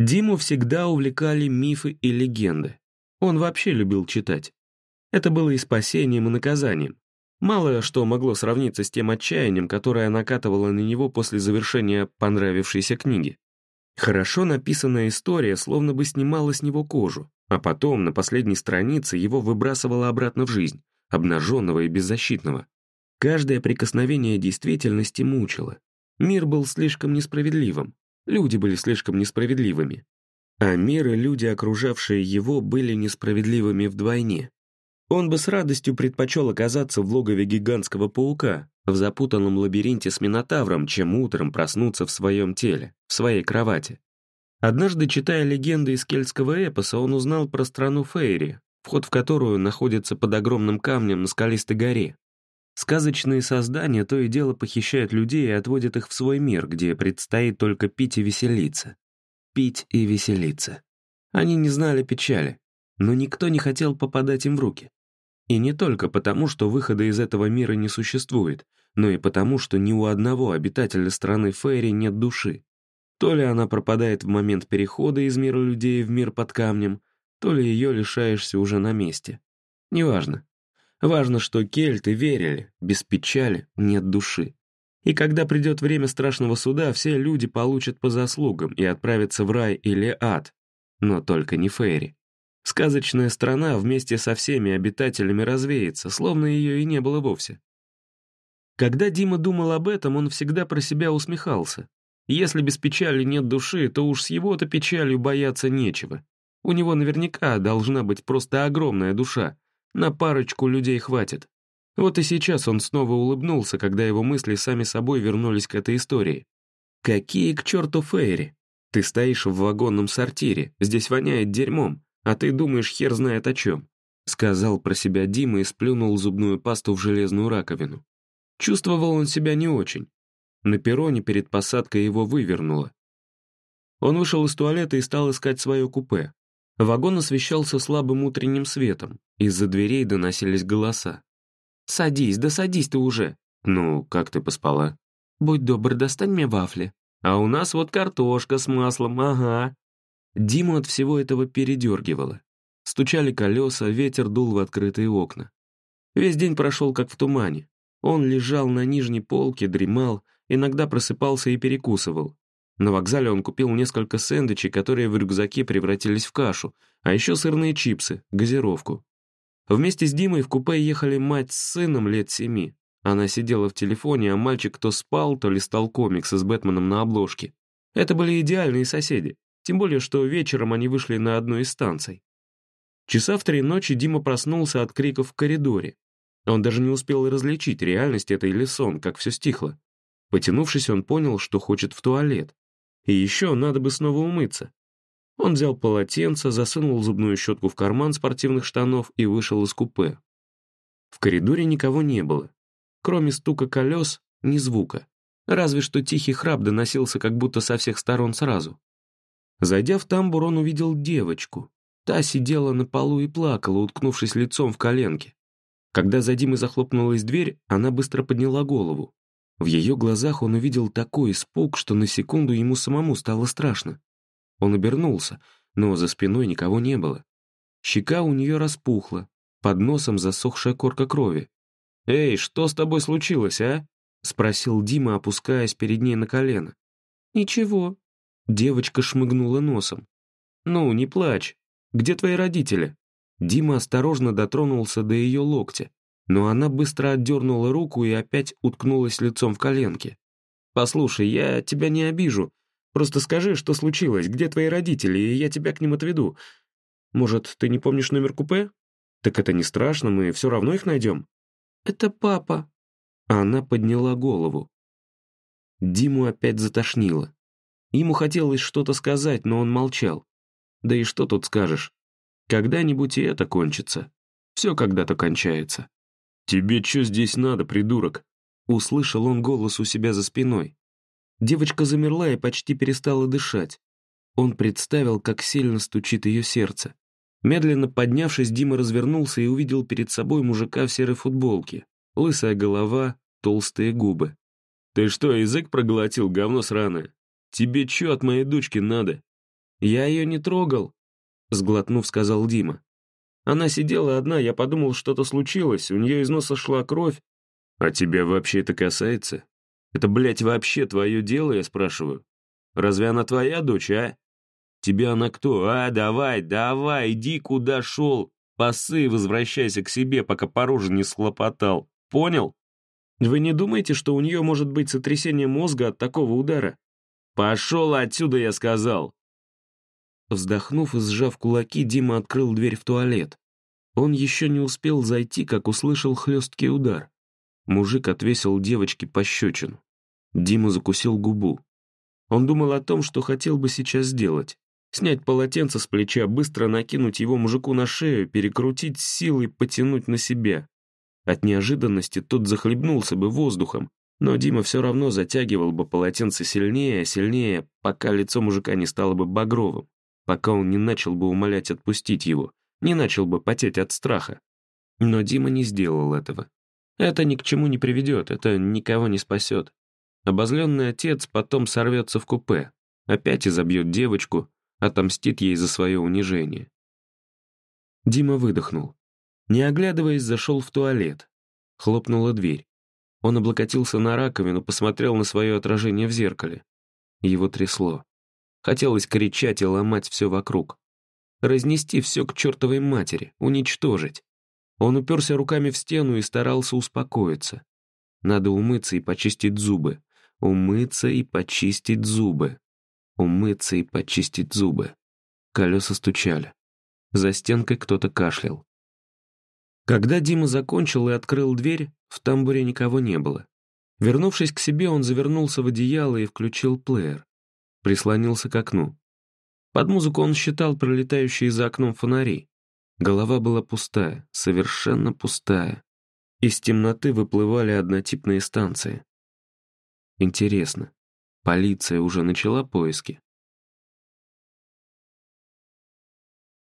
Диму всегда увлекали мифы и легенды. Он вообще любил читать. Это было и спасением, и наказанием. Мало что могло сравниться с тем отчаянием, которое накатывало на него после завершения понравившейся книги. Хорошо написанная история словно бы снимала с него кожу, а потом на последней странице его выбрасывала обратно в жизнь, обнаженного и беззащитного. Каждое прикосновение действительности мучило. Мир был слишком несправедливым, люди были слишком несправедливыми. А мир и люди, окружавшие его, были несправедливыми вдвойне. Он бы с радостью предпочел оказаться в логове гигантского паука, в запутанном лабиринте с Минотавром, чем утром проснуться в своем теле, в своей кровати. Однажды, читая легенды из кельтского эпоса, он узнал про страну Фейри, вход в которую находится под огромным камнем на скалистой горе. Сказочные создания то и дело похищают людей и отводят их в свой мир, где предстоит только пить и веселиться. Пить и веселиться. Они не знали печали, но никто не хотел попадать им в руки. И не только потому, что выхода из этого мира не существует, но и потому, что ни у одного обитателя страны Фейри нет души. То ли она пропадает в момент перехода из мира людей в мир под камнем, то ли ее лишаешься уже на месте. Неважно. Важно, что кельты верили, без печали нет души. И когда придет время страшного суда, все люди получат по заслугам и отправятся в рай или ад. Но только не Фейри. Сказочная страна вместе со всеми обитателями развеется, словно ее и не было вовсе. Когда Дима думал об этом, он всегда про себя усмехался. Если без печали нет души, то уж с его-то печалью бояться нечего. У него наверняка должна быть просто огромная душа, на парочку людей хватит. Вот и сейчас он снова улыбнулся, когда его мысли сами собой вернулись к этой истории. «Какие к черту фейри? Ты стоишь в вагонном сортире, здесь воняет дерьмом, а ты думаешь хер знает о чем», сказал про себя Дима и сплюнул зубную пасту в железную раковину. Чувствовал он себя не очень. На перроне перед посадкой его вывернуло. Он вышел из туалета и стал искать свое купе. Вагон освещался слабым утренним светом, из-за дверей доносились голоса. «Садись, да садись ты уже!» «Ну, как ты поспала?» «Будь добр, достань мне вафли». «А у нас вот картошка с маслом, ага». Диму от всего этого передергивало. Стучали колеса, ветер дул в открытые окна. Весь день прошел как в тумане. Он лежал на нижней полке, дремал, иногда просыпался и перекусывал. На вокзале он купил несколько сэндвичей, которые в рюкзаке превратились в кашу, а еще сырные чипсы, газировку. Вместе с Димой в купе ехали мать с сыном лет семи. Она сидела в телефоне, а мальчик то спал, то листал комиксы с Бэтменом на обложке. Это были идеальные соседи, тем более, что вечером они вышли на одну из станций. Часа в три ночи Дима проснулся от криков в коридоре. Он даже не успел различить, реальность это или сон, как все стихло. Потянувшись, он понял, что хочет в туалет. И еще надо бы снова умыться. Он взял полотенце, засунул зубную щетку в карман спортивных штанов и вышел из купе. В коридоре никого не было. Кроме стука колес, ни звука. Разве что тихий храп доносился как будто со всех сторон сразу. Зайдя в тамбур, он увидел девочку. Та сидела на полу и плакала, уткнувшись лицом в коленки. Когда за Димой захлопнулась дверь, она быстро подняла голову. В ее глазах он увидел такой испуг, что на секунду ему самому стало страшно. Он обернулся, но за спиной никого не было. Щека у нее распухла, под носом засохшая корка крови. «Эй, что с тобой случилось, а?» — спросил Дима, опускаясь перед ней на колено. «Ничего». Девочка шмыгнула носом. «Ну, не плачь. Где твои родители?» Дима осторожно дотронулся до ее локтя но она быстро отдернула руку и опять уткнулась лицом в коленки. «Послушай, я тебя не обижу. Просто скажи, что случилось, где твои родители, и я тебя к ним отведу. Может, ты не помнишь номер купе? Так это не страшно, мы все равно их найдем». «Это папа». Она подняла голову. Диму опять затошнило. Ему хотелось что-то сказать, но он молчал. Да и что тут скажешь? Когда-нибудь и это кончится. Все когда-то кончается. «Тебе что здесь надо, придурок?» Услышал он голос у себя за спиной. Девочка замерла и почти перестала дышать. Он представил, как сильно стучит ее сердце. Медленно поднявшись, Дима развернулся и увидел перед собой мужика в серой футболке. Лысая голова, толстые губы. «Ты что, язык проглотил, говно сраное? Тебе что от моей дочки надо?» «Я ее не трогал», — сглотнув, сказал Дима. «Она сидела одна, я подумал, что-то случилось, у нее из носа шла кровь». «А тебя вообще это касается? Это, блядь, вообще твое дело, я спрашиваю? Разве она твоя дочь, а? Тебя она кто? А, давай, давай, иди куда шел. Пасы, возвращайся к себе, пока по роже не схлопотал. Понял? Вы не думаете, что у нее может быть сотрясение мозга от такого удара? Пошел отсюда, я сказал. Вздохнув и сжав кулаки, Дима открыл дверь в туалет. Он еще не успел зайти, как услышал хлесткий удар. Мужик отвесил девочке пощечину. Дима закусил губу. Он думал о том, что хотел бы сейчас сделать. Снять полотенце с плеча, быстро накинуть его мужику на шею, перекрутить силой, потянуть на себя. От неожиданности тот захлебнулся бы воздухом, но Дима все равно затягивал бы полотенце сильнее, сильнее, пока лицо мужика не стало бы багровым, пока он не начал бы умолять отпустить его, не начал бы потеть от страха. Но Дима не сделал этого. Это ни к чему не приведет, это никого не спасет. Обозленный отец потом сорвется в купе, опять изобьет девочку, отомстит ей за свое унижение. Дима выдохнул. Не оглядываясь, зашел в туалет. Хлопнула дверь. Он облокотился на раковину, посмотрел на свое отражение в зеркале. Его трясло. Хотелось кричать и ломать все вокруг. Разнести все к чертовой матери, уничтожить. Он уперся руками в стену и старался успокоиться. Надо умыться и почистить зубы. Умыться и почистить зубы. Умыться и почистить зубы. Колеса стучали. За стенкой кто-то кашлял. Когда Дима закончил и открыл дверь, в тамбуре никого не было. Вернувшись к себе, он завернулся в одеяло и включил плеер. Прислонился к окну. Под музыку он считал пролетающие за окном фонари. Голова была пустая, совершенно пустая. Из темноты выплывали однотипные станции. Интересно, полиция уже начала поиски?